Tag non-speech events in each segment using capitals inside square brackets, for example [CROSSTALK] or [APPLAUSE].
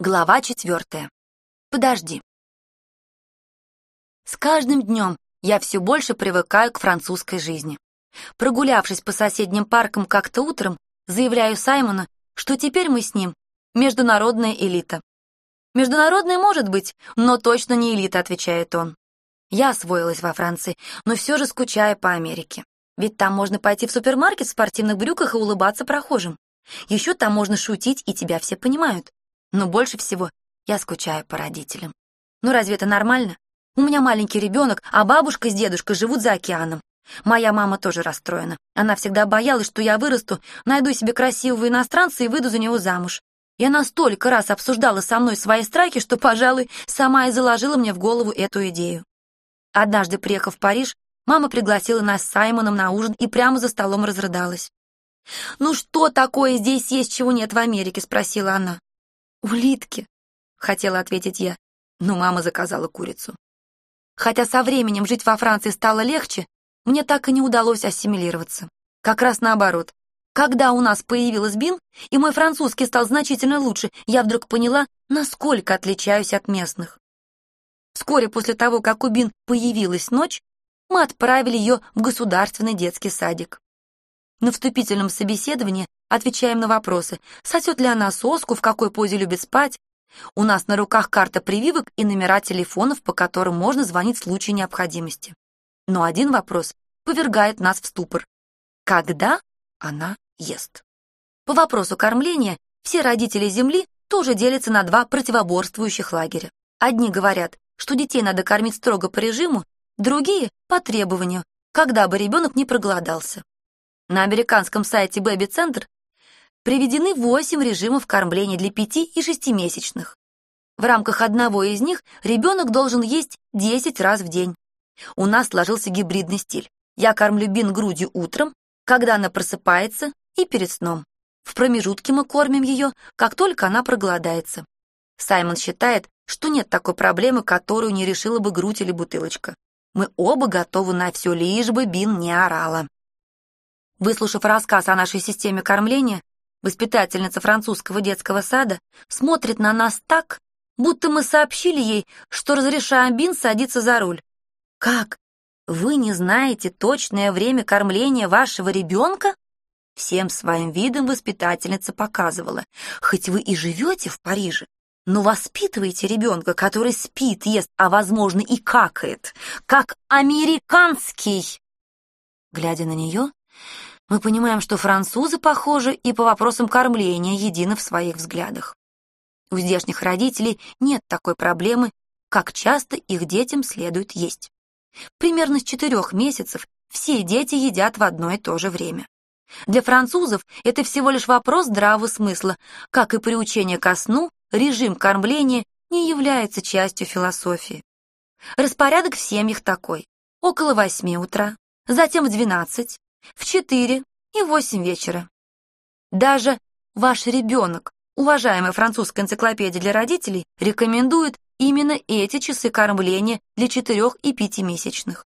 Глава четвертая. Подожди. С каждым днем я все больше привыкаю к французской жизни. Прогулявшись по соседним паркам как-то утром, заявляю Саймону, что теперь мы с ним международная элита. Международная может быть, но точно не элита, отвечает он. Я освоилась во Франции, но все же скучаю по Америке. Ведь там можно пойти в супермаркет в спортивных брюках и улыбаться прохожим. Еще там можно шутить, и тебя все понимают. Но больше всего я скучаю по родителям. Ну разве это нормально? У меня маленький ребенок, а бабушка с дедушкой живут за океаном. Моя мама тоже расстроена. Она всегда боялась, что я вырасту, найду себе красивого иностранца и выйду за него замуж. И она столько раз обсуждала со мной свои страхи, что, пожалуй, сама и заложила мне в голову эту идею. Однажды, приехав в Париж, мама пригласила нас с Саймоном на ужин и прямо за столом разрыдалась. «Ну что такое здесь есть, чего нет в Америке?» — спросила она. «Улитки», — хотела ответить я, но мама заказала курицу. Хотя со временем жить во Франции стало легче, мне так и не удалось ассимилироваться. Как раз наоборот. Когда у нас появилась БИН, и мой французский стал значительно лучше, я вдруг поняла, насколько отличаюсь от местных. Вскоре после того, как у БИН появилась ночь, мы отправили ее в государственный детский садик. На вступительном собеседовании отвечаем на вопросы, сосет ли она соску, в какой позе любит спать. У нас на руках карта прививок и номера телефонов, по которым можно звонить в случае необходимости. Но один вопрос повергает нас в ступор. Когда она ест? По вопросу кормления все родители Земли тоже делятся на два противоборствующих лагеря. Одни говорят, что детей надо кормить строго по режиму, другие — по требованию, когда бы ребенок не проголодался. На американском сайте Baby Center приведены 8 режимов кормления для 5 и 6-месячных. В рамках одного из них ребенок должен есть 10 раз в день. У нас сложился гибридный стиль. Я кормлю Бин грудью утром, когда она просыпается, и перед сном. В промежутке мы кормим ее, как только она проголодается. Саймон считает, что нет такой проблемы, которую не решила бы грудь или бутылочка. Мы оба готовы на все, лишь бы Бин не орала. Выслушав рассказ о нашей системе кормления, воспитательница французского детского сада смотрит на нас так, будто мы сообщили ей, что разрешаем Бин садиться за руль. «Как? Вы не знаете точное время кормления вашего ребенка?» Всем своим видом воспитательница показывала. «Хоть вы и живете в Париже, но воспитываете ребенка, который спит, ест, а, возможно, и какает, как американский!» Глядя на нее, мы понимаем, что французы, похожи и по вопросам кормления едины в своих взглядах. У здешних родителей нет такой проблемы, как часто их детям следует есть. Примерно с четырех месяцев все дети едят в одно и то же время. Для французов это всего лишь вопрос здравого смысла, как и приучение ко сну, режим кормления не является частью философии. Распорядок в семьях такой. Около восьми утра, затем в двенадцать, в 4 и 8 вечера. Даже ваш ребенок, уважаемая французская энциклопедия для родителей, рекомендует именно эти часы кормления для 4 и 5 месячных.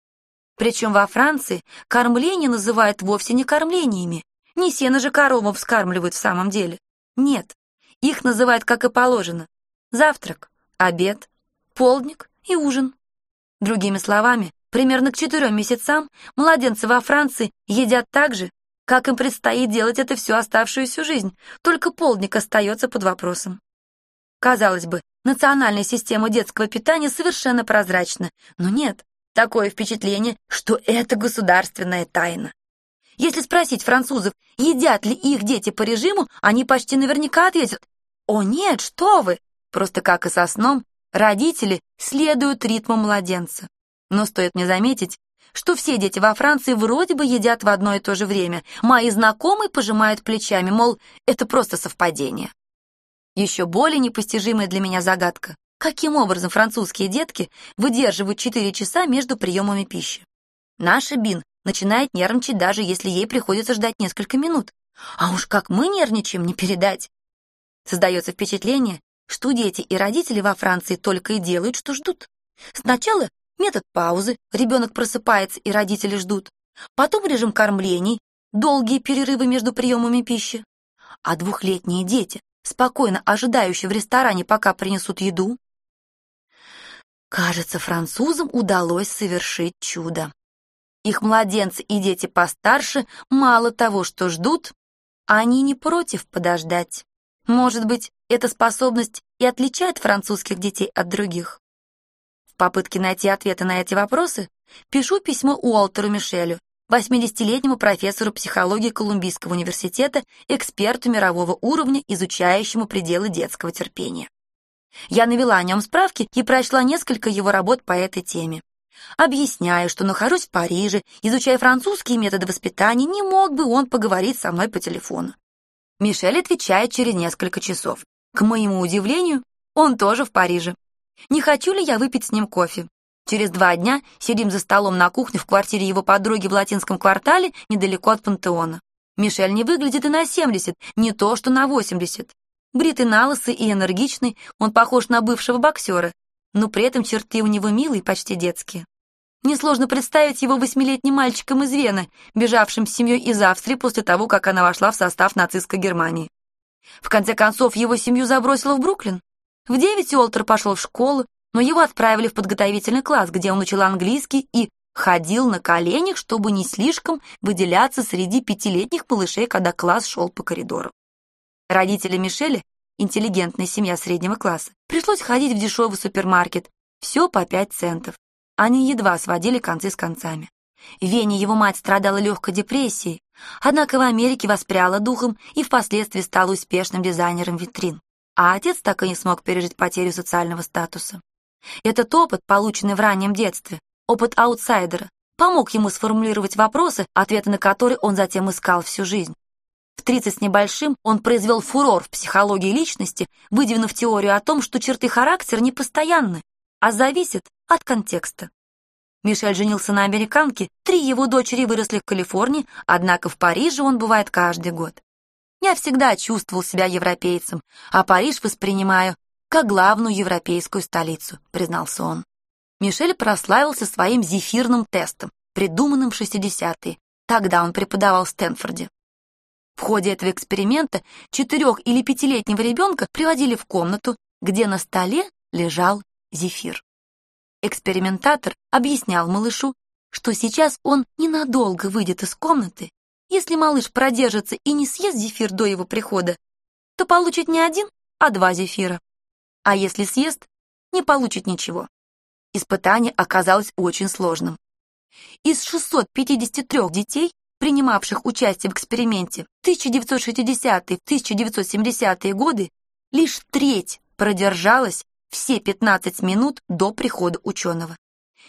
Причем во Франции кормление называют вовсе не кормлениями. Не сено же коровам вскармливают в самом деле. Нет, их называют, как и положено, завтрак, обед, полдник и ужин. Другими словами, Примерно к четырем месяцам младенцы во Франции едят так же, как им предстоит делать это всю оставшуюся жизнь, только полдник остается под вопросом. Казалось бы, национальная система детского питания совершенно прозрачна, но нет, такое впечатление, что это государственная тайна. Если спросить французов, едят ли их дети по режиму, они почти наверняка ответят «О нет, что вы!» Просто как и со сном, родители следуют ритму младенца. Но стоит мне заметить, что все дети во Франции вроде бы едят в одно и то же время. Мои знакомые пожимают плечами, мол, это просто совпадение. Еще более непостижимая для меня загадка. Каким образом французские детки выдерживают 4 часа между приемами пищи? Наша Бин начинает нервничать, даже если ей приходится ждать несколько минут. А уж как мы нервничаем, не передать. Создается впечатление, что дети и родители во Франции только и делают, что ждут. Сначала Метод паузы, ребенок просыпается и родители ждут. Потом режим кормлений, долгие перерывы между приемами пищи. А двухлетние дети спокойно ожидающая в ресторане, пока принесут еду. Кажется, французам удалось совершить чудо. Их младенцы и дети постарше мало того, что ждут, они не против подождать. Может быть, эта способность и отличает французских детей от других. Попытке найти ответы на эти вопросы пишу письмо Уолтеру Мишелю, 80-летнему профессору психологии Колумбийского университета, эксперту мирового уровня, изучающему пределы детского терпения. Я навела о нем справки и прочла несколько его работ по этой теме. Объясняю, что нахожусь в Париже, изучая французские методы воспитания, не мог бы он поговорить со мной по телефону. Мишель отвечает через несколько часов. К моему удивлению, он тоже в Париже. Не хочу ли я выпить с ним кофе? Через два дня сидим за столом на кухне в квартире его подруги в латинском квартале недалеко от пантеона. Мишель не выглядит и на 70, не то что на 80. Бритый на и энергичный, он похож на бывшего боксера, но при этом черты у него милые, почти детские. Несложно представить его восьмилетним мальчиком из Вены, бежавшим с семьей из Австрии после того, как она вошла в состав нацистской Германии. В конце концов, его семью забросило в Бруклин. В девять Уолтер пошел в школу, но его отправили в подготовительный класс, где он учил английский и ходил на коленях, чтобы не слишком выделяться среди пятилетних малышей, когда класс шел по коридору. Родители Мишеля, интеллигентная семья среднего класса, пришлось ходить в дешевый супермаркет, все по пять центов. Они едва сводили концы с концами. Вене его мать страдала легкой депрессией, однако в Америке воспряла духом и впоследствии стала успешным дизайнером витрин. А отец так и не смог пережить потерю социального статуса. Этот опыт, полученный в раннем детстве, опыт аутсайдера, помог ему сформулировать вопросы, ответы на которые он затем искал всю жизнь. В 30 с небольшим он произвел фурор в психологии личности, выдвинув теорию о том, что черты характера не постоянны, а зависят от контекста. Мишель женился на американке, три его дочери выросли в Калифорнии, однако в Париже он бывает каждый год. Я всегда чувствовал себя европейцем, а Париж воспринимаю как главную европейскую столицу, признался он. Мишель прославился своим зефирным тестом, придуманным в 60-е. Тогда он преподавал в Стэнфорде. В ходе этого эксперимента четырех- или пятилетнего ребенка приводили в комнату, где на столе лежал зефир. Экспериментатор объяснял малышу, что сейчас он ненадолго выйдет из комнаты. Если малыш продержится и не съест зефир до его прихода, то получит не один, а два зефира а если съест, не получит ничего. Испытание оказалось очень сложным. Из 653 детей, принимавших участие в эксперименте в 1960-1970-е годы, лишь треть продержалась все 15 минут до прихода ученого.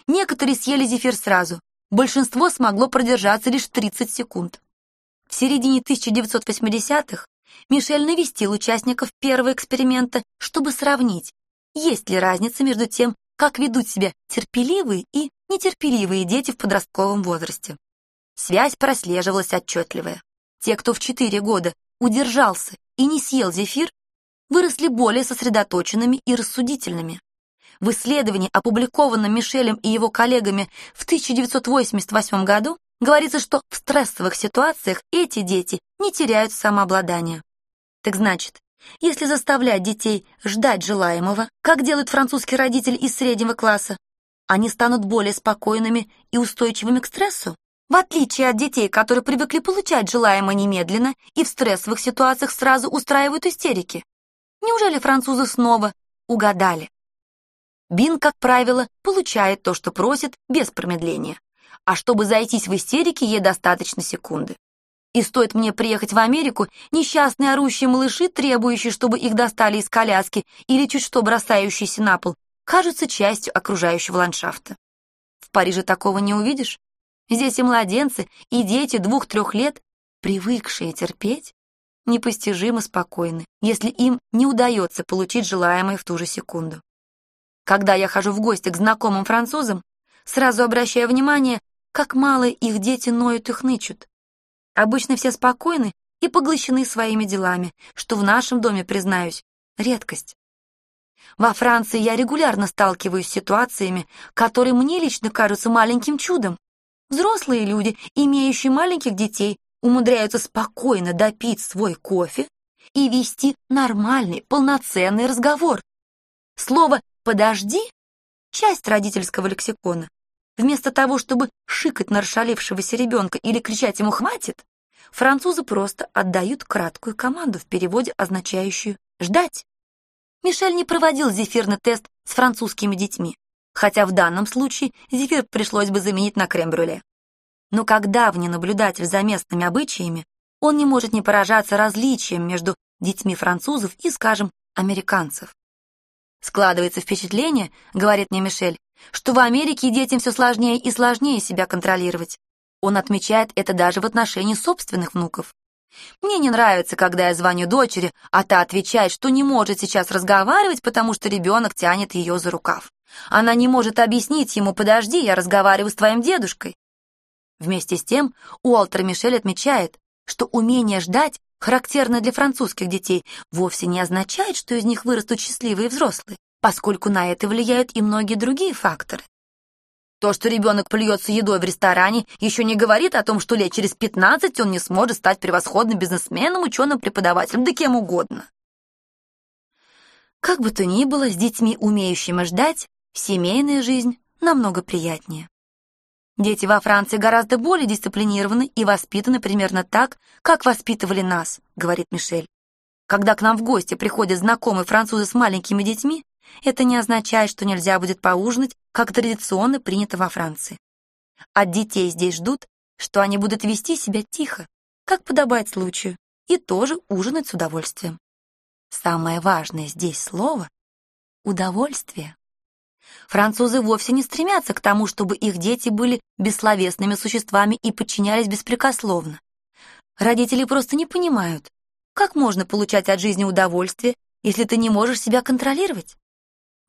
Некоторые съели зефир сразу, большинство смогло продержаться лишь 30 секунд. В середине 1980-х Мишель навестил участников первого эксперимента, чтобы сравнить, есть ли разница между тем, как ведут себя терпеливые и нетерпеливые дети в подростковом возрасте. Связь прослеживалась отчетливая. Те, кто в 4 года удержался и не съел зефир, выросли более сосредоточенными и рассудительными. В исследовании, опубликованном Мишелем и его коллегами в 1988 году, говорится, что в стрессовых ситуациях эти дети не теряют самообладание. Так значит, если заставлять детей ждать желаемого, как делают французские родители из среднего класса, они станут более спокойными и устойчивыми к стрессу, в отличие от детей, которые привыкли получать желаемое немедленно и в стрессовых ситуациях сразу устраивают истерики. Неужели французы снова угадали? Бин, как правило, получает то, что просит, без промедления. А чтобы зайтись в истерике, ей достаточно секунды. И стоит мне приехать в Америку, несчастные орущие малыши, требующие, чтобы их достали из коляски, или чуть что бросающиеся на пол, кажутся частью окружающего ландшафта. В Париже такого не увидишь. Здесь и младенцы, и дети двух-трех лет, привыкшие терпеть, непостижимо спокойны, если им не удается получить желаемое в ту же секунду. Когда я хожу в гости к знакомым французам, сразу обращаю внимание, как мало их дети ноют и хнычут. Обычно все спокойны и поглощены своими делами, что в нашем доме, признаюсь, редкость. Во Франции я регулярно сталкиваюсь с ситуациями, которые мне лично кажутся маленьким чудом. Взрослые люди, имеющие маленьких детей, умудряются спокойно допить свой кофе и вести нормальный, полноценный разговор. Слово «подожди» — часть родительского лексикона. Вместо того, чтобы шикать на расшалившегося ребенка или кричать ему «хватит», французы просто отдают краткую команду в переводе, означающую «ждать». Мишель не проводил зефирный тест с французскими детьми, хотя в данном случае зефир пришлось бы заменить на крем-брюле. Но как давний наблюдатель за местными обычаями, он не может не поражаться различием между детьми французов и, скажем, американцев. Складывается впечатление, говорит мне Мишель, что в Америке детям все сложнее и сложнее себя контролировать. Он отмечает это даже в отношении собственных внуков. Мне не нравится, когда я звоню дочери, а та отвечает, что не может сейчас разговаривать, потому что ребенок тянет ее за рукав. Она не может объяснить ему, подожди, я разговариваю с твоим дедушкой. Вместе с тем Уолтер Мишель отмечает, что умение ждать, характерное для французских детей, вовсе не означает, что из них вырастут счастливые взрослые, поскольку на это влияют и многие другие факторы. То, что ребенок плюется едой в ресторане, еще не говорит о том, что лет через 15 он не сможет стать превосходным бизнесменом, ученым, преподавателем, да кем угодно. Как бы то ни было, с детьми, умеющими ждать, семейная жизнь намного приятнее. Дети во Франции гораздо более дисциплинированы и воспитаны примерно так, как воспитывали нас, говорит Мишель. Когда к нам в гости приходят знакомые французы с маленькими детьми, это не означает, что нельзя будет поужинать, как традиционно принято во Франции. От детей здесь ждут, что они будут вести себя тихо, как подобает случаю, и тоже ужинать с удовольствием. Самое важное здесь слово — удовольствие. Французы вовсе не стремятся к тому, чтобы их дети были бессловесными существами и подчинялись беспрекословно. Родители просто не понимают, как можно получать от жизни удовольствие, если ты не можешь себя контролировать.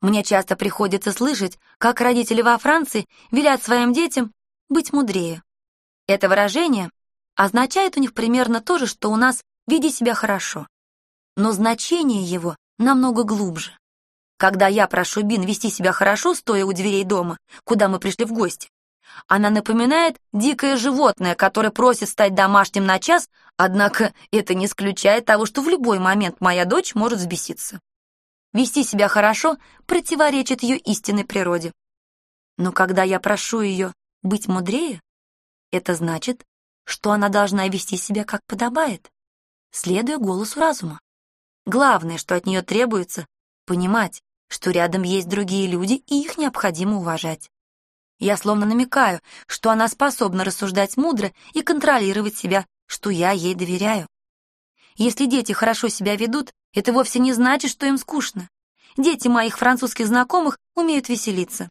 Мне часто приходится слышать, как родители во Франции велят своим детям быть мудрее. Это выражение означает у них примерно то же, что у нас «веди себя хорошо». Но значение его намного глубже. Когда я прошу Бин вести себя хорошо, стоя у дверей дома, куда мы пришли в гости, она напоминает дикое животное, которое просит стать домашним на час, однако это не исключает того, что в любой момент моя дочь может взбеситься. Вести себя хорошо противоречит ее истинной природе. Но когда я прошу ее быть мудрее, это значит, что она должна вести себя как подобает, следуя голосу разума. Главное, что от нее требуется, понимать, что рядом есть другие люди, и их необходимо уважать. Я словно намекаю, что она способна рассуждать мудро и контролировать себя, что я ей доверяю. Если дети хорошо себя ведут, это вовсе не значит, что им скучно. Дети моих французских знакомых умеют веселиться.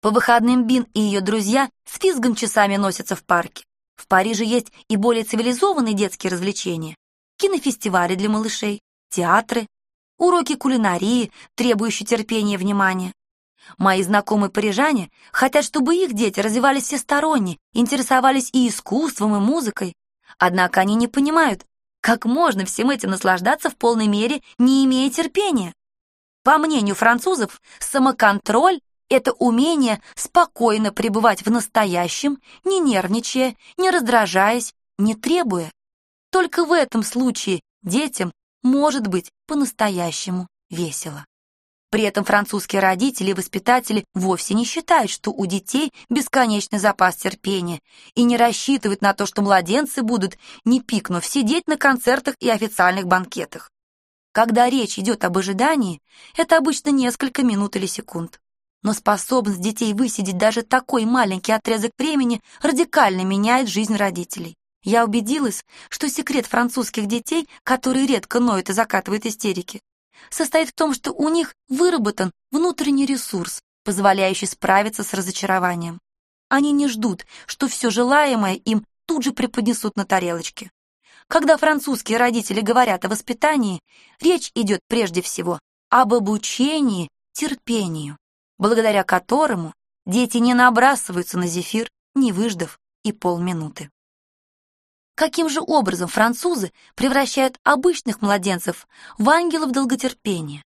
По выходным Бин и ее друзья с физгом часами носятся в парке. В Париже есть и более цивилизованные детские развлечения. Кинофестивали для малышей, театры, уроки кулинарии, требующие терпения и внимания. Мои знакомые парижане хотят, чтобы их дети развивались всесторонне, интересовались и искусством, и музыкой. Однако они не понимают, как можно всем этим наслаждаться в полной мере, не имея терпения. По мнению французов, самоконтроль — это умение спокойно пребывать в настоящем, не нервничая, не раздражаясь, не требуя. Только в этом случае детям может быть по-настоящему весело. При этом французские родители и воспитатели вовсе не считают, что у детей бесконечный запас терпения и не рассчитывают на то, что младенцы будут, не пикнув, сидеть на концертах и официальных банкетах. Когда речь идет об ожидании, это обычно несколько минут или секунд. Но способность детей высидеть даже такой маленький отрезок времени радикально меняет жизнь родителей. Я убедилась, что секрет французских детей, которые редко ноют и закатывают истерики, состоит в том, что у них выработан внутренний ресурс, позволяющий справиться с разочарованием. Они не ждут, что все желаемое им тут же преподнесут на тарелочке. Когда французские родители говорят о воспитании, речь идет прежде всего об обучении терпению, благодаря которому дети не набрасываются на зефир, не выждав и полминуты. Каким же образом французы превращают обычных младенцев в ангелов долготерпения?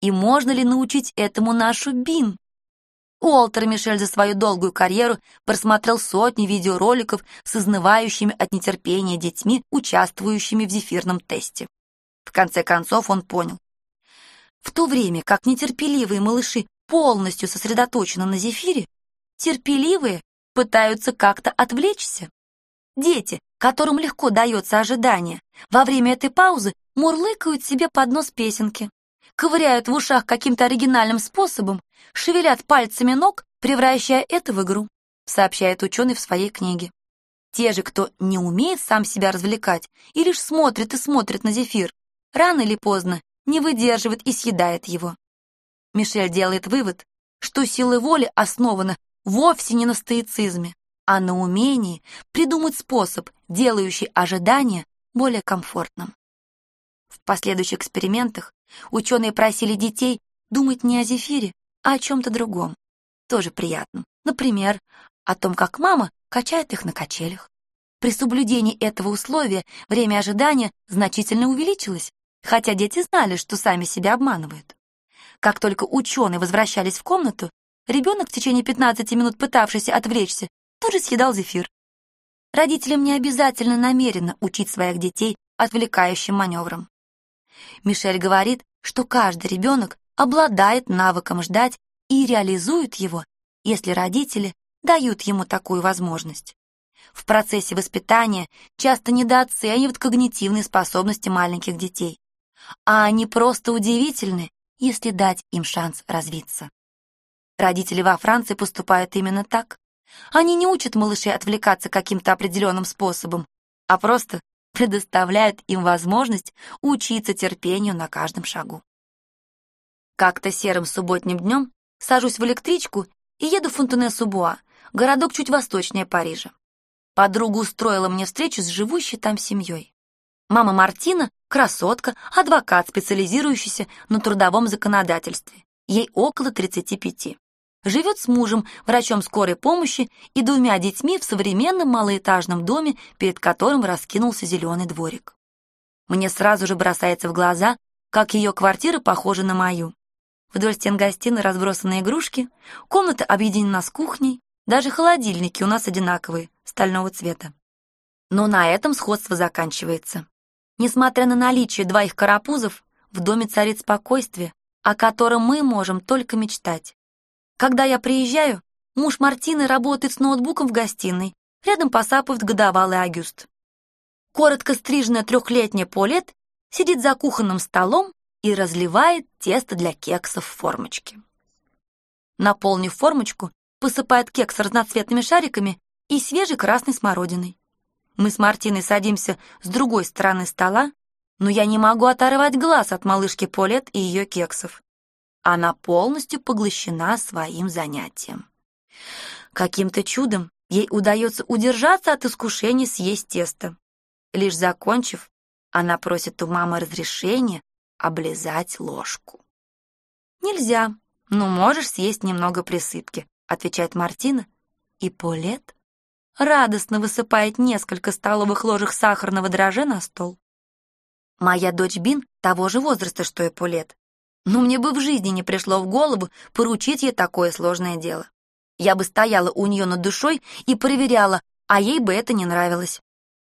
И можно ли научить этому нашу Бин? Уолтер Мишель за свою долгую карьеру просмотрел сотни видеороликов с изнывающими от нетерпения детьми, участвующими в зефирном тесте. В конце концов он понял. В то время как нетерпеливые малыши полностью сосредоточены на зефире, терпеливые пытаются как-то отвлечься. Дети, которым легко дается ожидание, во время этой паузы мурлыкают себе под нос песенки, ковыряют в ушах каким-то оригинальным способом, шевелят пальцами ног, превращая это в игру, сообщает ученый в своей книге. Те же, кто не умеет сам себя развлекать и лишь смотрит и смотрит на зефир, рано или поздно не выдерживает и съедает его. Мишель делает вывод, что сила воли основана вовсе не на стоицизме, а на умении придумать способ, делающий ожидание более комфортным. В последующих экспериментах ученые просили детей думать не о зефире, а о чем-то другом, тоже приятном. Например, о том, как мама качает их на качелях. При соблюдении этого условия время ожидания значительно увеличилось, хотя дети знали, что сами себя обманывают. Как только ученые возвращались в комнату, ребенок в течение 15 минут пытавшийся отвлечься, тут же съедал зефир. Родителям не обязательно намеренно учить своих детей отвлекающим маневрам. Мишель говорит, что каждый ребенок обладает навыком ждать и реализует его, если родители дают ему такую возможность. В процессе воспитания часто недооценивают когнитивные способности маленьких детей, а они просто удивительны, если дать им шанс развиться. Родители во Франции поступают именно так. Они не учат малышей отвлекаться каким-то определенным способом, а просто предоставляют им возможность учиться терпению на каждом шагу. Как-то серым субботним днем сажусь в электричку и еду в Фонтене-Субуа, городок чуть восточнее Парижа. Подруга устроила мне встречу с живущей там семьей. Мама Мартина — красотка, адвокат, специализирующийся на трудовом законодательстве. Ей около 35. Живет с мужем, врачом скорой помощи и двумя детьми в современном малоэтажном доме, перед которым раскинулся зеленый дворик. Мне сразу же бросается в глаза, как ее квартира похожа на мою. Вдоль стен гостиной разбросаны игрушки, комната объединена с кухней, даже холодильники у нас одинаковые, стального цвета. Но на этом сходство заканчивается. Несмотря на наличие двоих карапузов, в доме царит спокойствие, о котором мы можем только мечтать. Когда я приезжаю, муж Мартины работает с ноутбуком в гостиной, рядом посапывает годовалый Агюст. Коротко стриженная трехлетняя Полет сидит за кухонным столом и разливает тесто для кексов в формочке. Наполнив формочку, посыпает кекс разноцветными шариками и свежей красной смородиной. Мы с Мартиной садимся с другой стороны стола, но я не могу оторвать глаз от малышки Полет и ее кексов. Она полностью поглощена своим занятием. Каким-то чудом ей удается удержаться от искушения съесть тесто. Лишь закончив, она просит у мамы разрешения облизать ложку. «Нельзя, но можешь съесть немного присыпки», отвечает Мартина, и Полет радостно высыпает несколько столовых ложек сахарного дрожжа на стол. Моя дочь Бин того же возраста, что и Пулет. Но мне бы в жизни не пришло в голову поручить ей такое сложное дело. Я бы стояла у нее над душой и проверяла, а ей бы это не нравилось.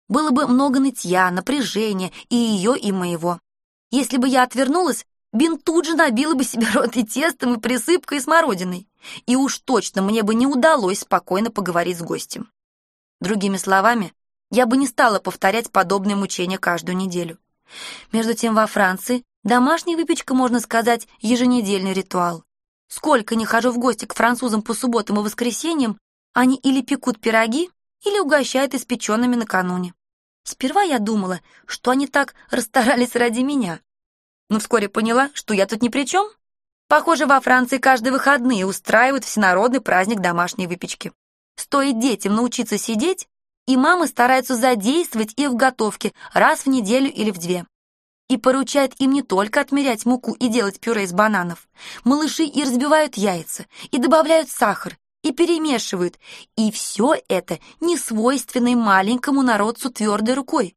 Было бы много нытья, напряжения и ее, и моего. Если бы я отвернулась, Бин тут же набила бы себе рот и тестом, и присыпкой, и смородиной. И уж точно мне бы не удалось спокойно поговорить с гостем. Другими словами, я бы не стала повторять подобные мучения каждую неделю. Между тем во Франции домашняя выпечка, можно сказать, еженедельный ритуал. Сколько не хожу в гости к французам по субботам и воскресеньям, они или пекут пироги, или угощают испеченными накануне. Сперва я думала, что они так расстарались ради меня. Но вскоре поняла, что я тут ни при чем. Похоже, во Франции каждые выходные устраивают всенародный праздник домашней выпечки. Стоит детям научиться сидеть, и мамы стараются задействовать их в готовке раз в неделю или в две. И поручают им не только отмерять муку и делать пюре из бананов. Малыши и разбивают яйца, и добавляют сахар, и перемешивают. И все это не свойственной маленькому народцу твердой рукой.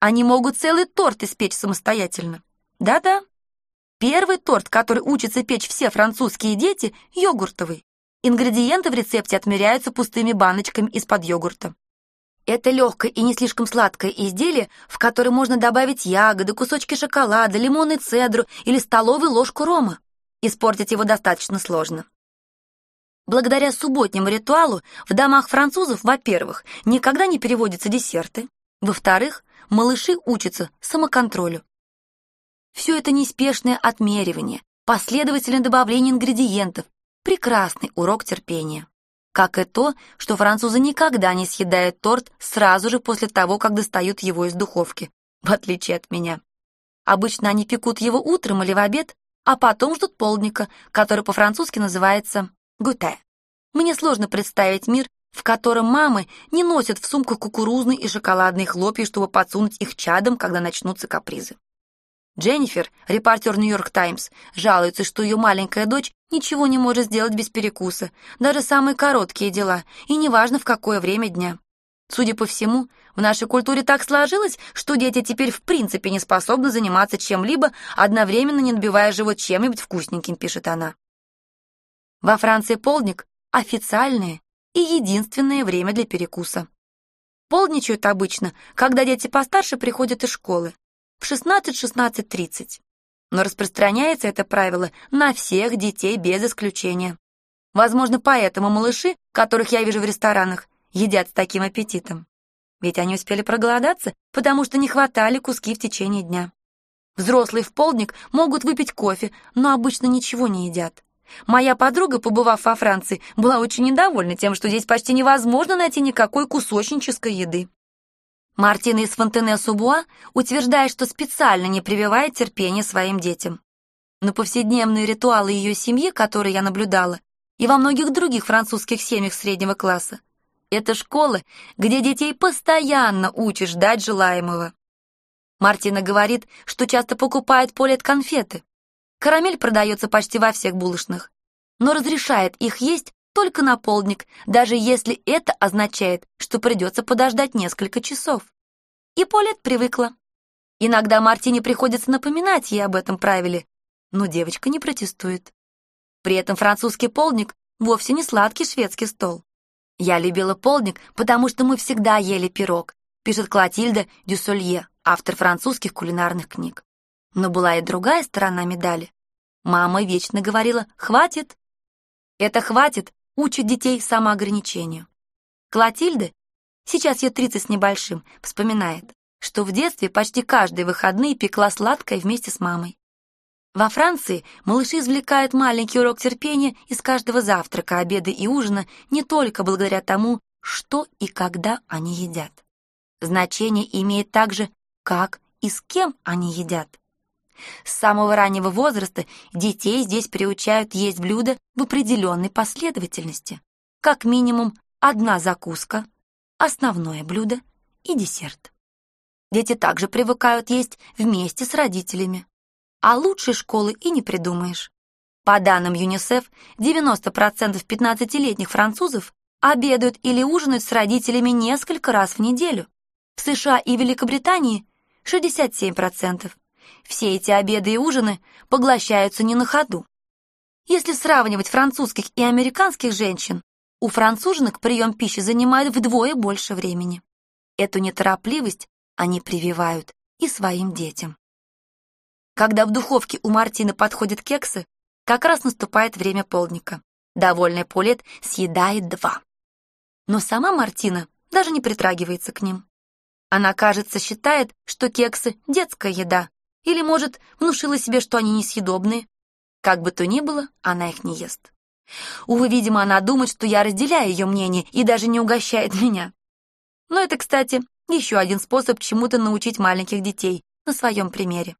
Они могут целый торт испечь самостоятельно. Да-да. Первый торт, который учатся печь все французские дети, йогуртовый. Ингредиенты в рецепте отмеряются пустыми баночками из-под йогурта. Это легкое и не слишком сладкое изделие, в которое можно добавить ягоды, кусочки шоколада, лимонный цедру или столовую ложку рома. Испортить его достаточно сложно. Благодаря субботнему ритуалу в домах французов, во-первых, никогда не переводятся десерты, во-вторых, малыши учатся самоконтролю. Все это неспешное отмеривание, последовательное добавление ингредиентов, прекрасный урок терпения. Как и то, что французы никогда не съедают торт сразу же после того, как достают его из духовки, в отличие от меня. Обычно они пекут его утром или в обед, а потом ждут полдника, который по-французски называется гуте. Мне сложно представить мир, в котором мамы не носят в сумках кукурузные и шоколадные хлопья, чтобы подсунуть их чадом, когда начнутся капризы. Дженнифер, репортер «Нью-Йорк Таймс», жалуется, что ее маленькая дочь ничего не может сделать без перекуса, даже самые короткие дела, и неважно в какое время дня. Судя по всему, в нашей культуре так сложилось, что дети теперь в принципе не способны заниматься чем-либо, одновременно не набивая живот чем-нибудь вкусненьким, пишет она. Во Франции полдник — официальное и единственное время для перекуса. Полдничают обычно, когда дети постарше приходят из школы в 16-16.30. Но распространяется это правило на всех детей без исключения. Возможно, поэтому малыши, которых я вижу в ресторанах, едят с таким аппетитом. Ведь они успели проголодаться, потому что не хватали куски в течение дня. Взрослые в полдник могут выпить кофе, но обычно ничего не едят. Моя подруга, побывав во Франции, была очень недовольна тем, что здесь почти невозможно найти никакой кусочнической еды. Мартина из Фонтене-Субуа утверждает, что специально не прививает терпение своим детям. Но повседневные ритуалы ее семьи, которые я наблюдала, и во многих других французских семьях среднего класса, это школы, где детей постоянно учат ждать желаемого. Мартина говорит, что часто покупает полет конфеты. Карамель продается почти во всех булочных, но разрешает их есть только на полдник, даже если это означает, что придется подождать несколько часов. И Полет привыкла. Иногда Мартине приходится напоминать ей об этом правиле, но девочка не протестует. При этом французский полдник вовсе не сладкий шведский стол. «Я любила полдник, потому что мы всегда ели пирог», пишет Клотильда Дюссолье, автор французских кулинарных книг. Но была и другая сторона медали. Мама вечно говорила «хватит». Это «хватит» учит детей самоограничению. Клотильда, сейчас ей 30 с небольшим, вспоминает, что в детстве почти каждые выходные пекла сладкое вместе с мамой. Во Франции малыши извлекают маленький урок терпения из каждого завтрака, обеда и ужина не только благодаря тому, что и когда они едят. Значение имеет также, как и с кем они едят. С самого раннего возраста детей здесь приучают есть блюда в определенной последовательности. Как минимум одна закуска, основное блюдо и десерт. Дети также привыкают есть вместе с родителями. А лучшей школы и не придумаешь. По данным ЮНИСЕФ, 90% 15-летних французов обедают или ужинают с родителями несколько раз в неделю. В США и Великобритании 67%. Все эти обеды и ужины поглощаются не на ходу. Если сравнивать французских и американских женщин, у француженок прием пищи занимает вдвое больше времени. Эту неторопливость они прививают и своим детям. Когда в духовке у Мартины подходят кексы, как раз наступает время полдника. Довольная Полет съедает два. Но сама Мартина даже не притрагивается к ним. Она, кажется, считает, что кексы — детская еда, или, может, внушила себе, что они несъедобные. Как бы то ни было, она их не ест. Увы, видимо, она думает, что я разделяю ее мнение и даже не угощает [LAUGHS] меня. Но это, кстати, еще один способ чему-то научить маленьких детей на своем примере.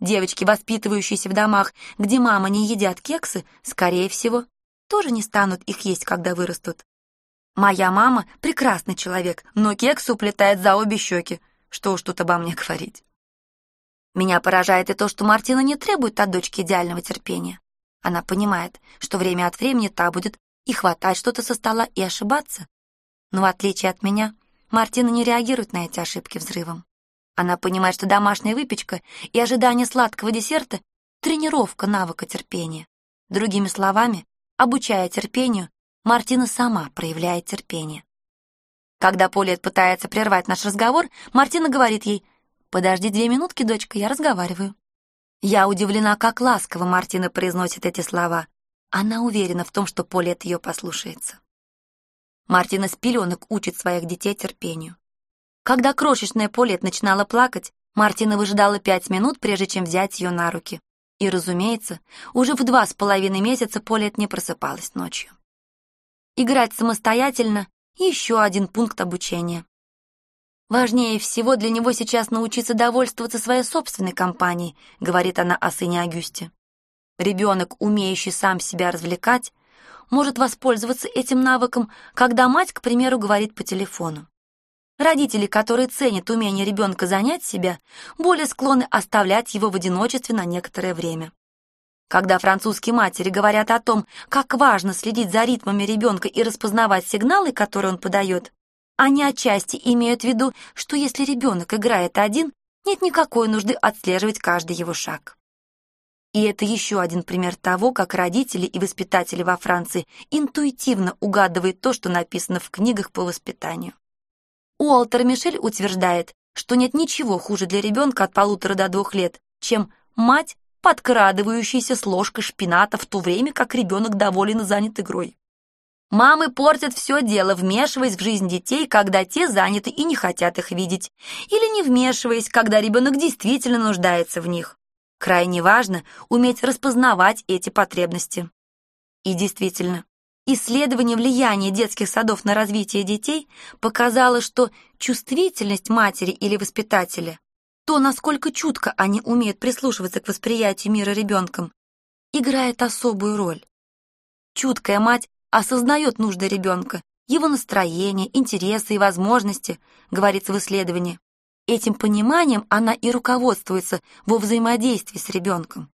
Девочки, воспитывающиеся в домах, где мама не едят кексы, скорее всего, тоже не станут их есть, когда вырастут. Моя мама — прекрасный человек, но кексы уплетает за обе щеки. Что уж тут обо мне говорить. Меня поражает и то, что Мартина не требует от дочки идеального терпения. Она понимает, что время от времени та будет и хватать что-то со стола, и ошибаться. Но в отличие от меня, Мартина не реагирует на эти ошибки взрывом. Она понимает, что домашняя выпечка и ожидание сладкого десерта — тренировка навыка терпения. Другими словами, обучая терпению, Мартина сама проявляет терпение. Когда Полет пытается прервать наш разговор, Мартина говорит ей «Подожди две минутки, дочка, я разговариваю». Я удивлена, как ласково Мартина произносит эти слова. Она уверена в том, что Полет ее послушается. Мартина с пеленок учит своих детей терпению. Когда крошечная Полет начинала плакать, Мартина выжидала пять минут, прежде чем взять ее на руки. И, разумеется, уже в два с половиной месяца Полет не просыпалась ночью. Играть самостоятельно — еще один пункт обучения. Важнее всего для него сейчас научиться довольствоваться своей собственной компанией, говорит она о сыне Агюсте. Ребенок, умеющий сам себя развлекать, может воспользоваться этим навыком, когда мать, к примеру, говорит по телефону. Родители, которые ценят умение ребенка занять себя, более склонны оставлять его в одиночестве на некоторое время. Когда французские матери говорят о том, как важно следить за ритмами ребенка и распознавать сигналы, которые он подает, они отчасти имеют в виду, что если ребенок играет один, нет никакой нужды отслеживать каждый его шаг. И это еще один пример того, как родители и воспитатели во Франции интуитивно угадывают то, что написано в книгах по воспитанию. Уолтер Мишель утверждает, что нет ничего хуже для ребенка от полутора до двух лет, чем мать, подкрадывающаяся с ложкой шпината в то время, как ребенок доволен и занят игрой. Мамы портят все дело, вмешиваясь в жизнь детей, когда те заняты и не хотят их видеть, или не вмешиваясь, когда ребенок действительно нуждается в них. Крайне важно уметь распознавать эти потребности. И действительно, Исследование влияния детских садов на развитие детей показало, что чувствительность матери или воспитателя, то, насколько чутко они умеют прислушиваться к восприятию мира ребенком, играет особую роль. Чуткая мать осознает нужды ребенка, его настроение, интересы и возможности, говорится в исследовании. Этим пониманием она и руководствуется во взаимодействии с ребенком.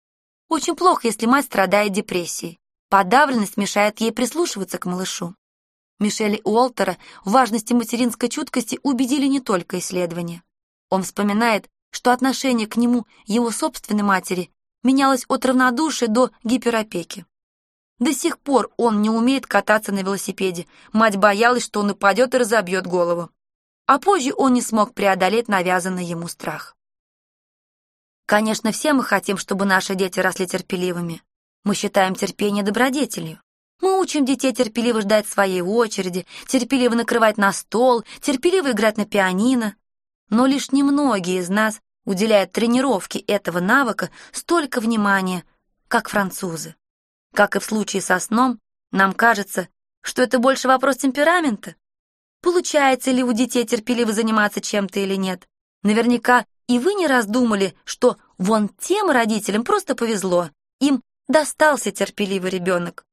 Очень плохо, если мать страдает депрессией. Подавленность мешает ей прислушиваться к малышу. Мишеля Уолтера в важности материнской чуткости убедили не только исследования. Он вспоминает, что отношение к нему его собственной матери менялось от равнодушия до гиперопеки. До сих пор он не умеет кататься на велосипеде. Мать боялась, что он упадет и разобьет голову. А позже он не смог преодолеть навязанный ему страх. Конечно, все мы хотим, чтобы наши дети росли терпеливыми. Мы считаем терпение добродетелью. Мы учим детей терпеливо ждать своей очереди, терпеливо накрывать на стол, терпеливо играть на пианино. Но лишь немногие из нас уделяют тренировке этого навыка столько внимания, как французы. Как и в случае со сном, нам кажется, что это больше вопрос темперамента. Получается ли у детей терпеливо заниматься чем-то или нет? Наверняка и вы не раз думали, что вон тем родителям просто повезло. Им достался терпеливый ребенок.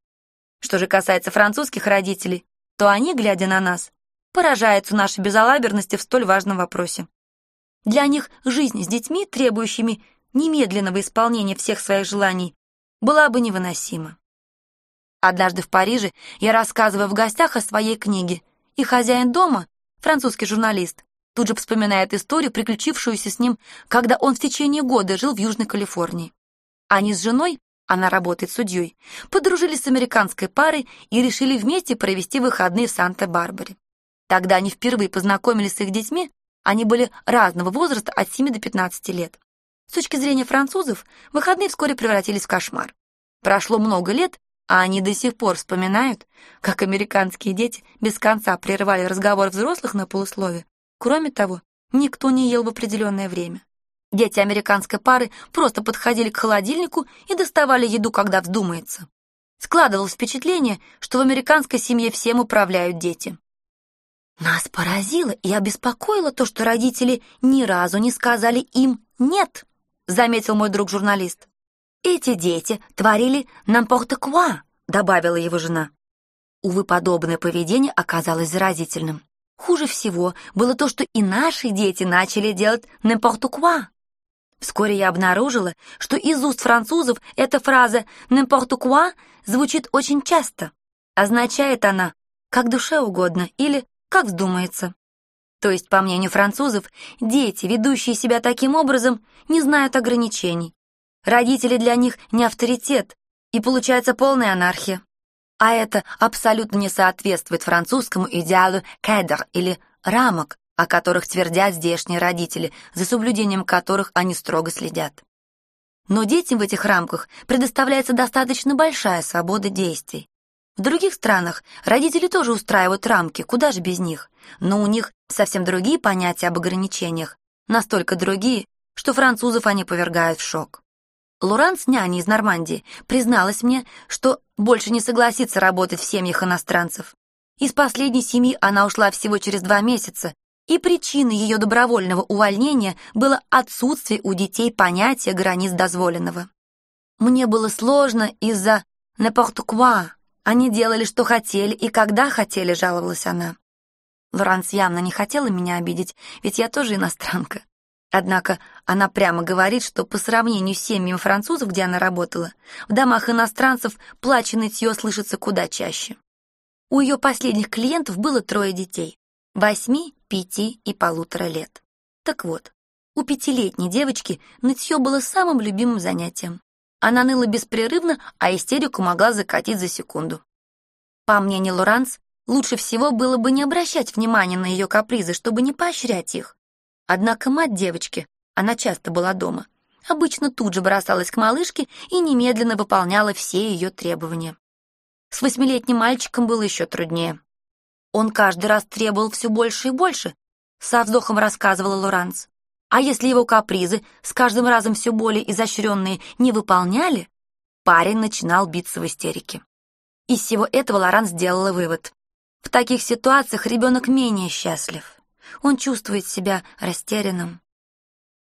Что же касается французских родителей, то они, глядя на нас, поражаются нашей безалаберности в столь важном вопросе. Для них жизнь с детьми, требующими немедленного исполнения всех своих желаний, была бы невыносима. Однажды в Париже я рассказываю в гостях о своей книге, и хозяин дома, французский журналист, тут же вспоминает историю, приключившуюся с ним, когда он в течение года жил в Южной Калифорнии. Они с женой она работает судьей, подружились с американской парой и решили вместе провести выходные в Санта-Барбаре. Тогда они впервые познакомились с их детьми, они были разного возраста от 7 до 15 лет. С точки зрения французов, выходные вскоре превратились в кошмар. Прошло много лет, а они до сих пор вспоминают, как американские дети без конца прерывали разговор взрослых на полуслове. Кроме того, никто не ел в определенное время. Дети американской пары просто подходили к холодильнику и доставали еду, когда вздумается. Складывалось впечатление, что в американской семье всем управляют дети. Нас поразило и обеспокоило то, что родители ни разу не сказали им «нет», заметил мой друг-журналист. «Эти дети творили «n'importe quoi», добавила его жена. Увы, подобное поведение оказалось заразительным. Хуже всего было то, что и наши дети начали делать «n'importe quoi», Вскоре я обнаружила, что из уст французов эта фраза «n'importe quoi» звучит очень часто. Означает она «как душе угодно» или «как вздумается». То есть, по мнению французов, дети, ведущие себя таким образом, не знают ограничений. Родители для них не авторитет, и получается полная анархия. А это абсолютно не соответствует французскому идеалу кедр или рамок, о которых твердят здешние родители, за соблюдением которых они строго следят. Но детям в этих рамках предоставляется достаточно большая свобода действий. В других странах родители тоже устраивают рамки, куда же без них, но у них совсем другие понятия об ограничениях, настолько другие, что французов они повергают в шок. Лоранс, няня из Нормандии, призналась мне, что больше не согласится работать в семьях иностранцев. Из последней семьи она ушла всего через два месяца, и причиной ее добровольного увольнения было отсутствие у детей понятия границ дозволенного. Мне было сложно из-за «n'importe quoi». Они делали, что хотели и когда хотели, жаловалась она. Лоранс явно не хотела меня обидеть, ведь я тоже иностранка. Однако она прямо говорит, что по сравнению с семьями французов, где она работала, в домах иностранцев плач и нытье слышится куда чаще. У ее последних клиентов было трое детей — восьми, пяти и полутора лет. Так вот, у пятилетней девочки нытье было самым любимым занятием. Она ныла беспрерывно, а истерику могла закатить за секунду. По мнению Лоранс, лучше всего было бы не обращать внимания на ее капризы, чтобы не поощрять их. Однако мать девочки, она часто была дома, обычно тут же бросалась к малышке и немедленно выполняла все ее требования. С восьмилетним мальчиком было еще труднее. Он каждый раз требовал все больше и больше, со вздохом рассказывала Лоранс. А если его капризы, с каждым разом все более изощренные, не выполняли, парень начинал биться в истерике. Из всего этого Лоранс сделала вывод. В таких ситуациях ребенок менее счастлив он чувствует себя растерянным.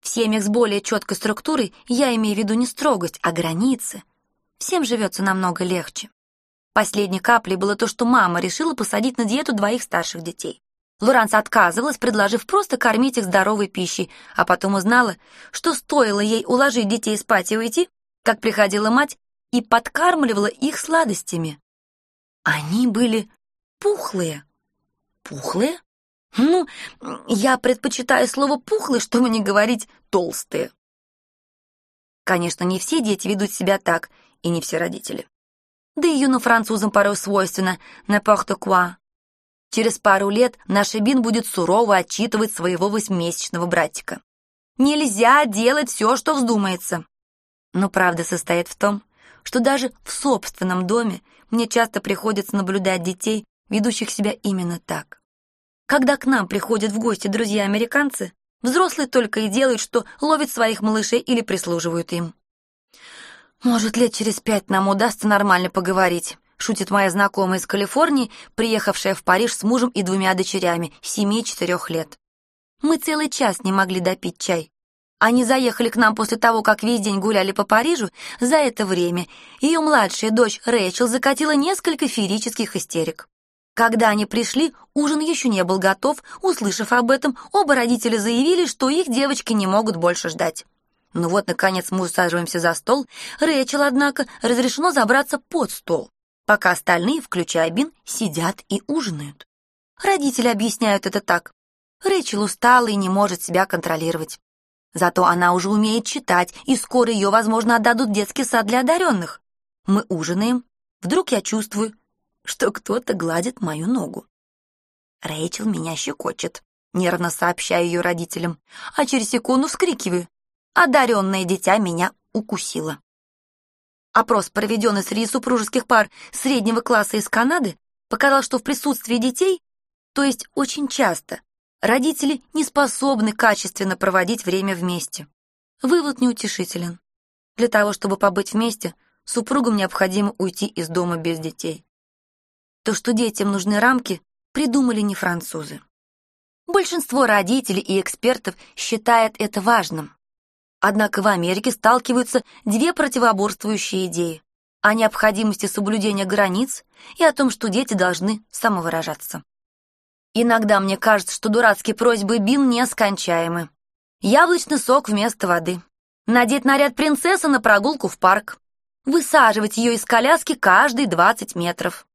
В семьях с более четкой структурой я имею в виду не строгость, а границы. Всем живется намного легче. Последней каплей было то, что мама решила посадить на диету двоих старших детей. Лоранс отказывалась, предложив просто кормить их здоровой пищей, а потом узнала, что стоило ей уложить детей спать и уйти, как приходила мать и подкармливала их сладостями. Они были пухлые. Пухлые? Ну, я предпочитаю слово «пухлый», чтобы не говорить «толстые». Конечно, не все дети ведут себя так, и не все родители. Да и юным французам порой свойственно «n'importe quoi». Через пару лет наш Эбин будет сурово отчитывать своего восьмимесячного братика. Нельзя делать все, что вздумается. Но правда состоит в том, что даже в собственном доме мне часто приходится наблюдать детей, ведущих себя именно так. Когда к нам приходят в гости друзья-американцы, взрослые только и делают, что ловят своих малышей или прислуживают им. «Может, лет через пять нам удастся нормально поговорить», шутит моя знакомая из Калифорнии, приехавшая в Париж с мужем и двумя дочерями, семи и четырех лет. Мы целый час не могли допить чай. Они заехали к нам после того, как весь день гуляли по Парижу. За это время ее младшая дочь Рэйчел закатила несколько феерических истерик. Когда они пришли, ужин еще не был готов. Услышав об этом, оба родителя заявили, что их девочки не могут больше ждать. Ну вот, наконец, мы усаживаемся за стол. Рэйчел, однако, разрешено забраться под стол, пока остальные, включая Бин, сидят и ужинают. Родители объясняют это так. Рэйчел устала и не может себя контролировать. Зато она уже умеет читать, и скоро ее, возможно, отдадут в детский сад для одаренных. Мы ужинаем. Вдруг я чувствую, что кто-то гладит мою ногу. Рэйчел меня щекочет, нервно сообщаю ее родителям, а через секунду вскрикиваю. Одаренное дитя меня укусило. Опрос, проведенный среди супружеских пар среднего класса из Канады, показал, что в присутствии детей, то есть очень часто, родители не способны качественно проводить время вместе. Вывод неутешителен. Для того, чтобы побыть вместе, супругам необходимо уйти из дома без детей. То, что детям нужны рамки, придумали не французы. Большинство родителей и экспертов считает это важным. Однако в Америке сталкиваются две противоборствующие идеи о необходимости соблюдения границ и о том, что дети должны самовыражаться. Иногда мне кажется, что дурацкие просьбы Бин нескончаемы. Яблочный сок вместо воды. Надеть наряд принцессы на прогулку в парк. Высаживать ее из коляски каждые 20 метров.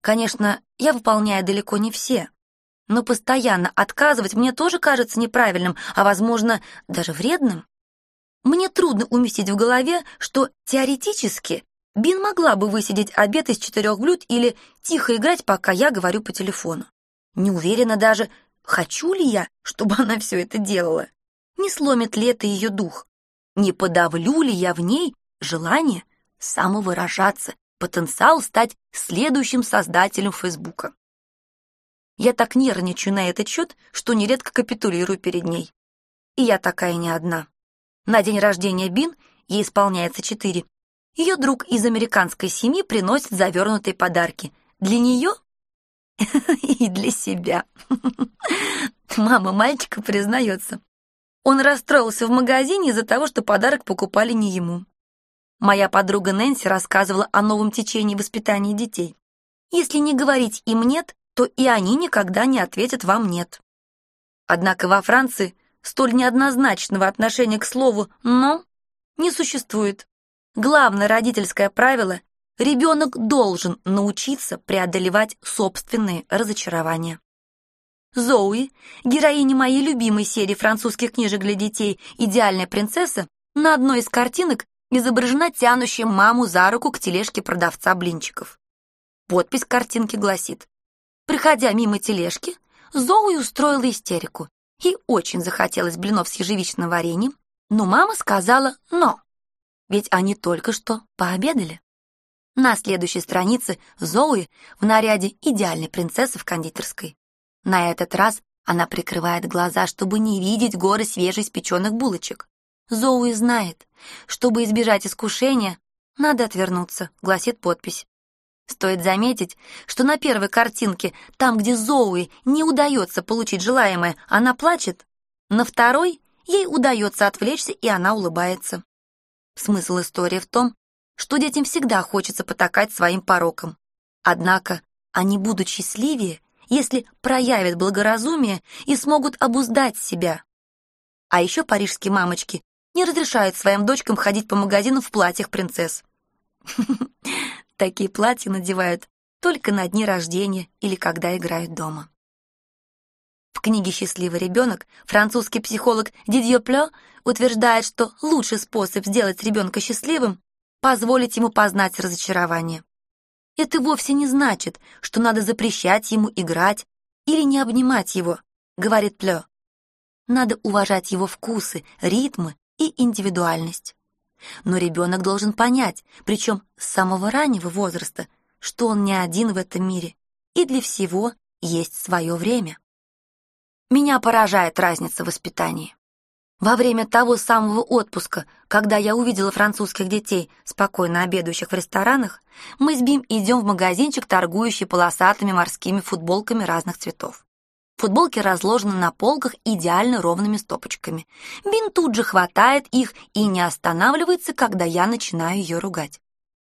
Конечно, я выполняю далеко не все, но постоянно отказывать мне тоже кажется неправильным, а, возможно, даже вредным. Мне трудно уместить в голове, что теоретически Бин могла бы высидеть обед из четырех блюд или тихо играть, пока я говорю по телефону. Не уверена даже, хочу ли я, чтобы она все это делала. Не сломит ли это ее дух? Не подавлю ли я в ней желание самовыражаться, потенциал стать следующим создателем Фейсбука? Я так нервничаю на этот счет, что нередко капитулирую перед ней. И я такая не одна. На день рождения Бин, ей исполняется четыре, ее друг из американской семьи приносит завернутые подарки. Для нее [LAUGHS] и для себя. [LAUGHS] Мама мальчика признается. Он расстроился в магазине из-за того, что подарок покупали не ему. Моя подруга Нэнси рассказывала о новом течении воспитания детей. Если не говорить им «нет», то и они никогда не ответят вам «нет». Однако во Франции столь неоднозначного отношения к слову «но» не существует. Главное родительское правило – ребенок должен научиться преодолевать собственные разочарования. Зоуи, героиня моей любимой серии французских книжек для детей «Идеальная принцесса», на одной из картинок изображена тянущая маму за руку к тележке продавца блинчиков. Подпись картинки гласит «Проходя мимо тележки, Зоуи устроила истерику. Ей очень захотелось блинов с ежевичным вареньем, но мама сказала «но» ведь они только что пообедали. На следующей странице Зоуи в наряде идеальной принцессы в кондитерской. На этот раз она прикрывает глаза, чтобы не видеть горы свежеиспеченных булочек. Зоуи знает, чтобы избежать искушения, надо отвернуться, гласит подпись. Стоит заметить, что на первой картинке, там, где Зоуи не удается получить желаемое, она плачет, на второй ей удается отвлечься, и она улыбается. Смысл истории в том, что детям всегда хочется потакать своим порокам. Однако они будут счастливее, если проявят благоразумие и смогут обуздать себя. А еще парижские мамочки не разрешают своим дочкам ходить по магазинам в платьях принцесс. [LAUGHS] Такие платья надевают только на дни рождения или когда играют дома. В книге «Счастливый ребенок» французский психолог Дидье Плё утверждает, что лучший способ сделать ребенка счастливым — позволить ему познать разочарование. Это вовсе не значит, что надо запрещать ему играть или не обнимать его, говорит Плё. Надо уважать его вкусы, ритмы и индивидуальность. Но ребенок должен понять, причем с самого раннего возраста, что он не один в этом мире, и для всего есть свое время. Меня поражает разница в воспитании. Во время того самого отпуска, когда я увидела французских детей, спокойно обедающих в ресторанах, мы с Бим идем в магазинчик, торгующий полосатыми морскими футболками разных цветов. Футболки разложены на полках идеально ровными стопочками. Бин тут же хватает их и не останавливается, когда я начинаю ее ругать.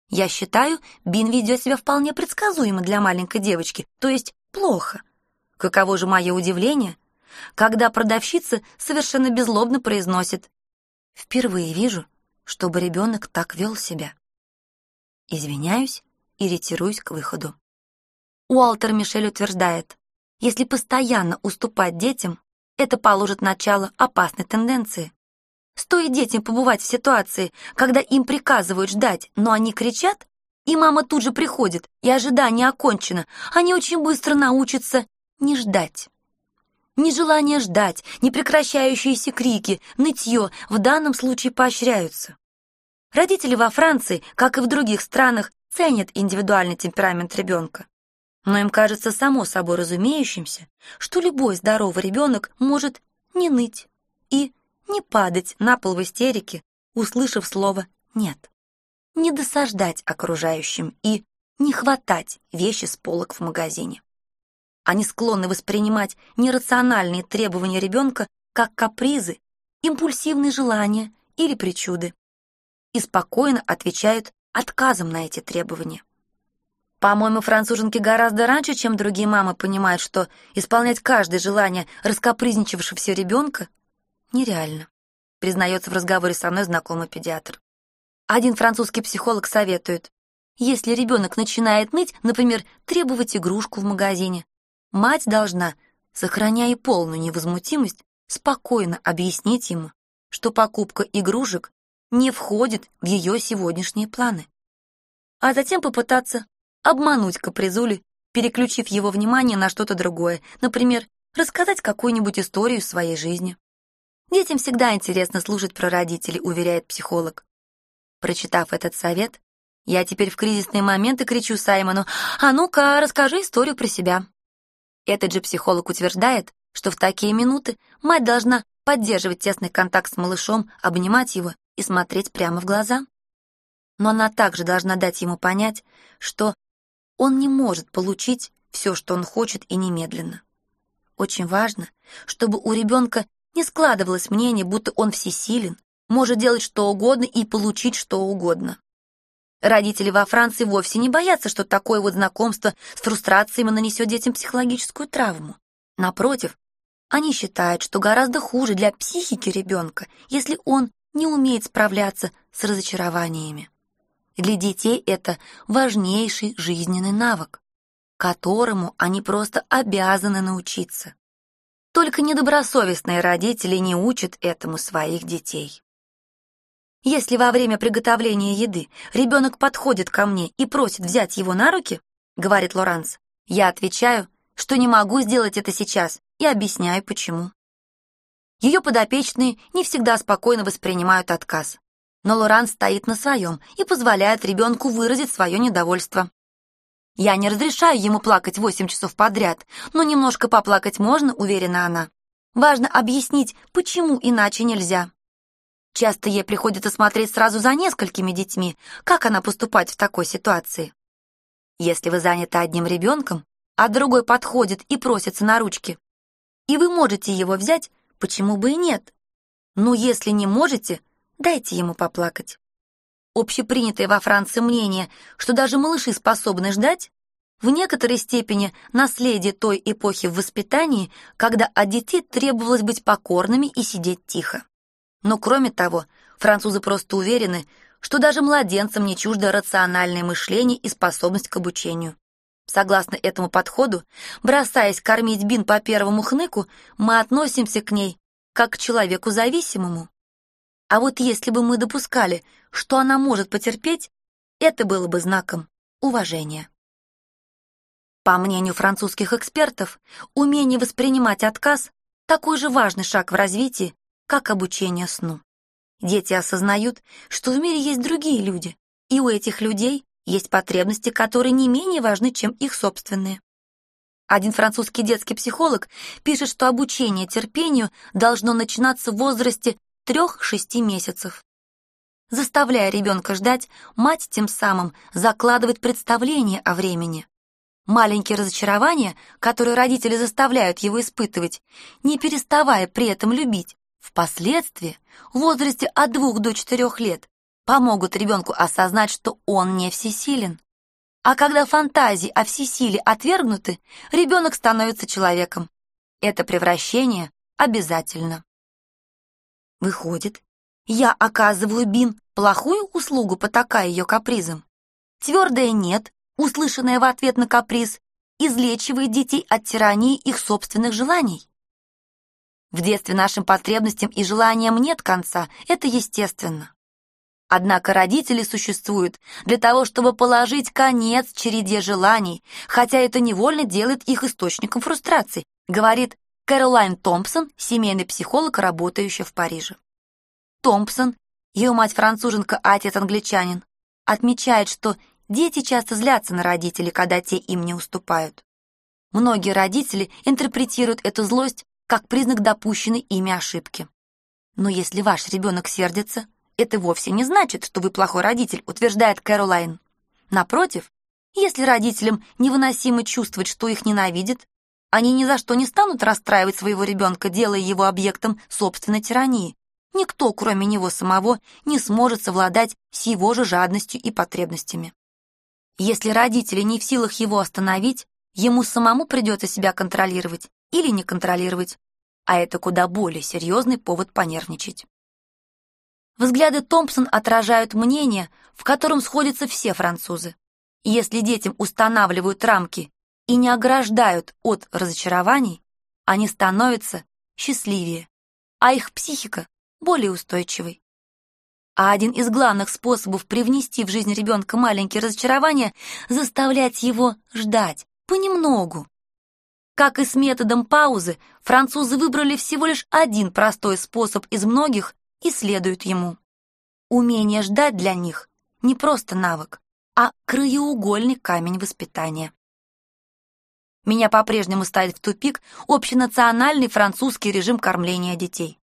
Я считаю, Бин ведет себя вполне предсказуемо для маленькой девочки, то есть плохо. Каково же мое удивление, когда продавщица совершенно безлобно произносит «Впервые вижу, чтобы ребенок так вел себя». Извиняюсь и ретируюсь к выходу. Уолтер Мишель утверждает, если постоянно уступать детям, это положит начало опасной тенденции. Стоит детям побывать в ситуации, когда им приказывают ждать, но они кричат, и мама тут же приходит, и ожидание окончено, они очень быстро научатся не ждать. Нежелание ждать, непрекращающиеся крики, нытье в данном случае поощряются. Родители во Франции, как и в других странах, ценят индивидуальный темперамент ребенка. Но им кажется само собой разумеющимся, что любой здоровый ребенок может не ныть и не падать на пол в истерике, услышав слово «нет», не досаждать окружающим и не хватать вещи с полок в магазине. Они склонны воспринимать нерациональные требования ребенка как капризы, импульсивные желания или причуды и спокойно отвечают отказом на эти требования. По-моему, француженки гораздо раньше, чем другие мамы, понимают, что исполнять каждое желание раскапризничавшегося ребенка нереально, признается в разговоре со мной знакомый педиатр. Один французский психолог советует, если ребенок начинает ныть, например, требовать игрушку в магазине, Мать должна, сохраняя полную невозмутимость, спокойно объяснить ему, что покупка игрушек не входит в ее сегодняшние планы. а затем попытаться обмануть капризули, переключив его внимание на что-то другое, например, рассказать какую-нибудь историю своей жизни. Детям всегда интересно слушать про родителей, уверяет психолог. Прочитав этот совет, я теперь в кризисные моменты кричу Саймону «А ну-ка, расскажи историю про себя». Этот же психолог утверждает, что в такие минуты мать должна поддерживать тесный контакт с малышом, обнимать его и смотреть прямо в глаза. Но она также должна дать ему понять, что он не может получить все, что он хочет, и немедленно. Очень важно, чтобы у ребенка не складывалось мнение, будто он всесилен, может делать что угодно и получить что угодно. Родители во Франции вовсе не боятся, что такое вот знакомство с фрустрациями нанесет детям психологическую травму. Напротив, они считают, что гораздо хуже для психики ребенка, если он не умеет справляться с разочарованиями. Для детей это важнейший жизненный навык, которому они просто обязаны научиться. Только недобросовестные родители не учат этому своих детей. Если во время приготовления еды ребенок подходит ко мне и просит взять его на руки, говорит Лоранс, я отвечаю, что не могу сделать это сейчас, и объясняю, почему. Ее подопечные не всегда спокойно воспринимают отказ. Но Лоран стоит на своем и позволяет ребенку выразить свое недовольство. Я не разрешаю ему плакать восемь часов подряд, но немножко поплакать можно, уверена она. Важно объяснить, почему иначе нельзя. Часто ей приходится смотреть сразу за несколькими детьми, как она поступать в такой ситуации. Если вы заняты одним ребенком, а другой подходит и просится на ручки, и вы можете его взять, почему бы и нет? Но если не можете, дайте ему поплакать. Общепринятое во Франции мнение, что даже малыши способны ждать, в некоторой степени наследие той эпохи в воспитании, когда от детей требовалось быть покорными и сидеть тихо. Но кроме того, французы просто уверены, что даже младенцам не чуждо рациональное мышление и способность к обучению. Согласно этому подходу, бросаясь кормить Бин по первому хныку, мы относимся к ней как к человеку зависимому. А вот если бы мы допускали, что она может потерпеть, это было бы знаком уважения. По мнению французских экспертов, умение воспринимать отказ – такой же важный шаг в развитии, как обучение сну. Дети осознают, что в мире есть другие люди, и у этих людей есть потребности, которые не менее важны, чем их собственные. Один французский детский психолог пишет, что обучение терпению должно начинаться в возрасте 3-6 месяцев. Заставляя ребенка ждать, мать тем самым закладывает представление о времени. Маленькие разочарования, которые родители заставляют его испытывать, не переставая при этом любить, впоследствии, в возрасте от 2 до 4 лет, помогут ребенку осознать, что он не всесилен. А когда фантазии о всесиле отвергнуты, ребенок становится человеком. Это превращение обязательно. Выходит, я оказываю Бин плохую услугу, потакая ее капризом. Твердое «нет», услышанное в ответ на каприз, излечивает детей от тирании их собственных желаний. В детстве нашим потребностям и желаниям нет конца, это естественно. Однако родители существуют для того, чтобы положить конец череде желаний, хотя это невольно делает их источником фрустрации, говорит Кэролайн Томпсон, семейный психолог, работающий в Париже. Томпсон, ее мать француженка, отец англичанин, отмечает, что дети часто злятся на родителей, когда те им не уступают. Многие родители интерпретируют эту злость как признак допущенной ими ошибки. Но если ваш ребенок сердится, это вовсе не значит, что вы плохой родитель, утверждает Кэролайн. Напротив, если родителям невыносимо чувствовать, что их ненавидят, они ни за что не станут расстраивать своего ребенка, делая его объектом собственной тирании. Никто, кроме него самого, не сможет совладать с его же жадностью и потребностями. Если родители не в силах его остановить, ему самому придется себя контролировать или не контролировать, а это куда более серьезный повод понервничать. Взгляды Томпсон отражают мнение, в котором сходятся все французы. Если детям устанавливают рамки и не ограждают от разочарований, они становятся счастливее, а их психика более устойчивой. А один из главных способов привнести в жизнь ребенка маленькие разочарования — заставлять его ждать, понемногу. Как и с методом паузы, французы выбрали всего лишь один простой способ из многих и следуют ему. Умение ждать для них не просто навык, а краеугольный камень воспитания. Меня по-прежнему ставит в тупик общенациональный французский режим кормления детей.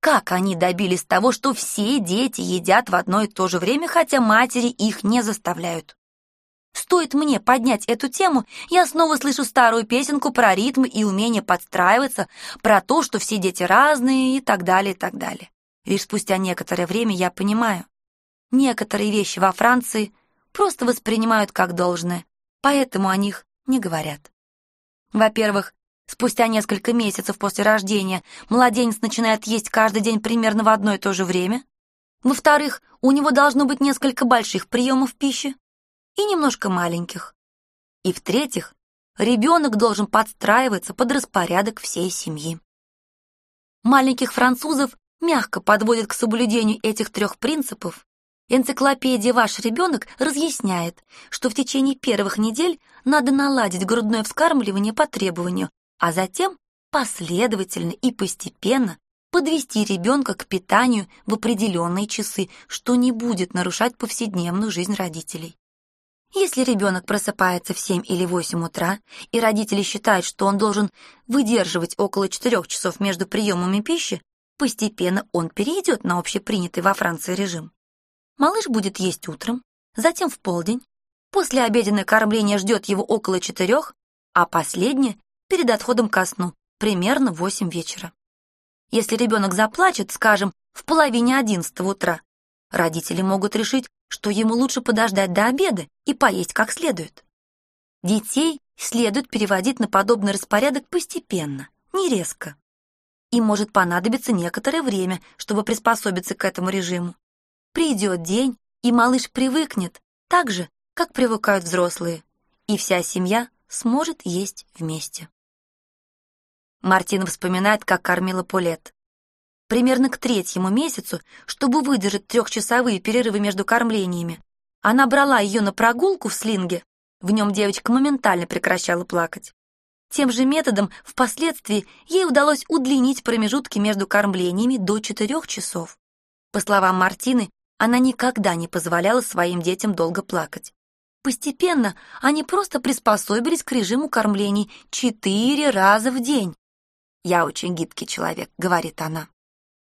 Как они добились того, что все дети едят в одно и то же время, хотя матери их не заставляют? Стоит мне поднять эту тему, я снова слышу старую песенку про ритм и умение подстраиваться, про то, что все дети разные и так далее, и так далее. Лишь спустя некоторое время я понимаю, некоторые вещи во Франции просто воспринимают как должное, поэтому о них не говорят. Во-первых, спустя несколько месяцев после рождения младенец начинает есть каждый день примерно в одно и то же время. Во-вторых, у него должно быть несколько больших приемов пищи и немножко маленьких. И в-третьих, ребенок должен подстраиваться под распорядок всей семьи. Маленьких французов мягко подводят к соблюдению этих трех принципов, Энциклопедия «Ваш ребенок» разъясняет, что в течение первых недель надо наладить грудное вскармливание по требованию, а затем последовательно и постепенно подвести ребенка к питанию в определенные часы, что не будет нарушать повседневную жизнь родителей. Если ребенок просыпается в 7 или 8 утра, и родители считают, что он должен выдерживать около 4 часов между приемами пищи, постепенно он перейдет на общепринятый во Франции режим. Малыш будет есть утром, затем в полдень. После обеденное кормление ждет его около четырех, а последнее — перед отходом ко сну, примерно в восемь вечера. Если ребенок заплачет, скажем, в половине одиннадцатого утра, родители могут решить, что ему лучше подождать до обеда и поесть как следует. Детей следует переводить на подобный распорядок постепенно, не резко. Им может понадобиться некоторое время, чтобы приспособиться к этому режиму. Придет день, и малыш привыкнет так же, как привыкают взрослые, и вся семья сможет есть вместе. Мартина вспоминает, как кормила Пулет. Примерно к третьему месяцу, чтобы выдержать трехчасовые перерывы между кормлениями, она брала ее на прогулку в слинге. В нем девочка моментально прекращала плакать. Тем же методом впоследствии ей удалось удлинить промежутки между кормлениями до четырех часов. По словам Мартины, она никогда не позволяла своим детям долго плакать. Постепенно они просто приспособились к режиму кормлений четыре раза в день. «Я очень гибкий человек», — говорит она.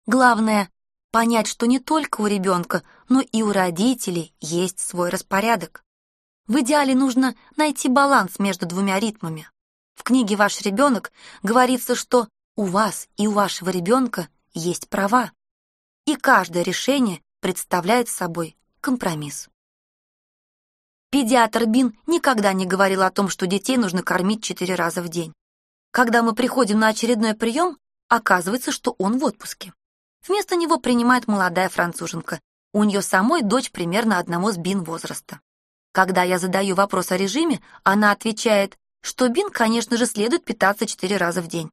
Главное — понять, что не только у ребенка, но и у родителей есть свой распорядок. В идеале нужно найти баланс между двумя ритмами. В книге «Ваш ребенок» говорится, что у вас и у вашего ребенка есть права. И каждое решение представляет собой компромисс. Педиатр Бин никогда не говорил о том, что детей нужно кормить четыре раза в день. Когда мы приходим на очередной прием, оказывается, что он в отпуске. Вместо него принимает молодая француженка. У нее самой дочь примерно одного с Бин возраста. Когда я задаю вопрос о режиме, она отвечает, что Бин, конечно же, следует питаться четыре раза в день.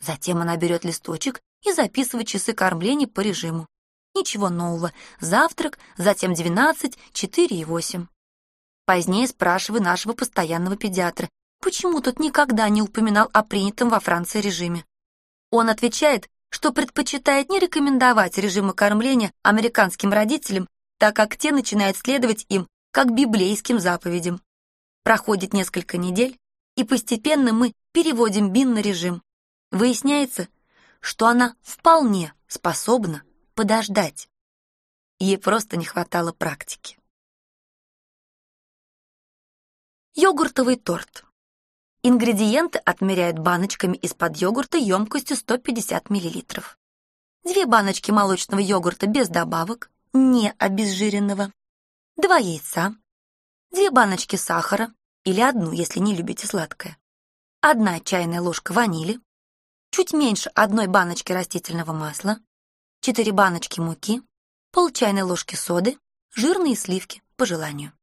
Затем она берет листочек и записывает часы кормления по режиму. Ничего нового. Завтрак, затем 12, 4 и 8. Позднее спрашиваю нашего постоянного педиатра, почему тот никогда не упоминал о принятом во Франции режиме. Он отвечает, что предпочитает не рекомендовать режимы кормления американским родителям, так как те начинают следовать им как библейским заповедям. Проходит несколько недель, и постепенно мы переводим Бин на режим. Выясняется, что она вполне способна подождать. Ей просто не хватало практики. Йогуртовый торт. Ингредиенты отмеряют баночками из-под йогурта емкостью 150 мл. Две баночки молочного йогурта без добавок, не обезжиренного. Два яйца. Две баночки сахара, или одну, если не любите сладкое. Одна чайная ложка ванили. Чуть меньше одной баночки растительного масла. 4 баночки муки, пол чайной ложки соды, жирные сливки по желанию.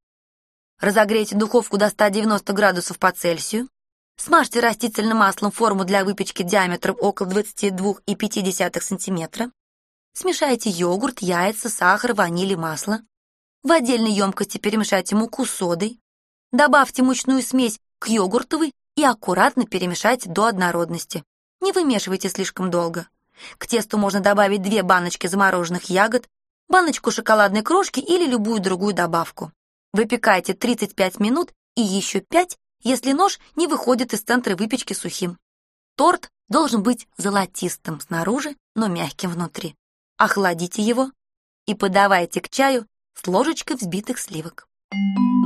Разогрейте духовку до 190 градусов по Цельсию. Смажьте растительным маслом форму для выпечки диаметром около 22,5 см. Смешайте йогурт, яйца, сахар, ваниль и масло. В отдельной емкости перемешайте муку с содой. Добавьте мучную смесь к йогуртовой и аккуратно перемешайте до однородности. Не вымешивайте слишком долго. К тесту можно добавить две баночки замороженных ягод, баночку шоколадной крошки или любую другую добавку. Выпекайте 35 минут и еще 5, если нож не выходит из центра выпечки сухим. Торт должен быть золотистым снаружи, но мягким внутри. Охладите его и подавайте к чаю с ложечкой взбитых сливок. Thank you.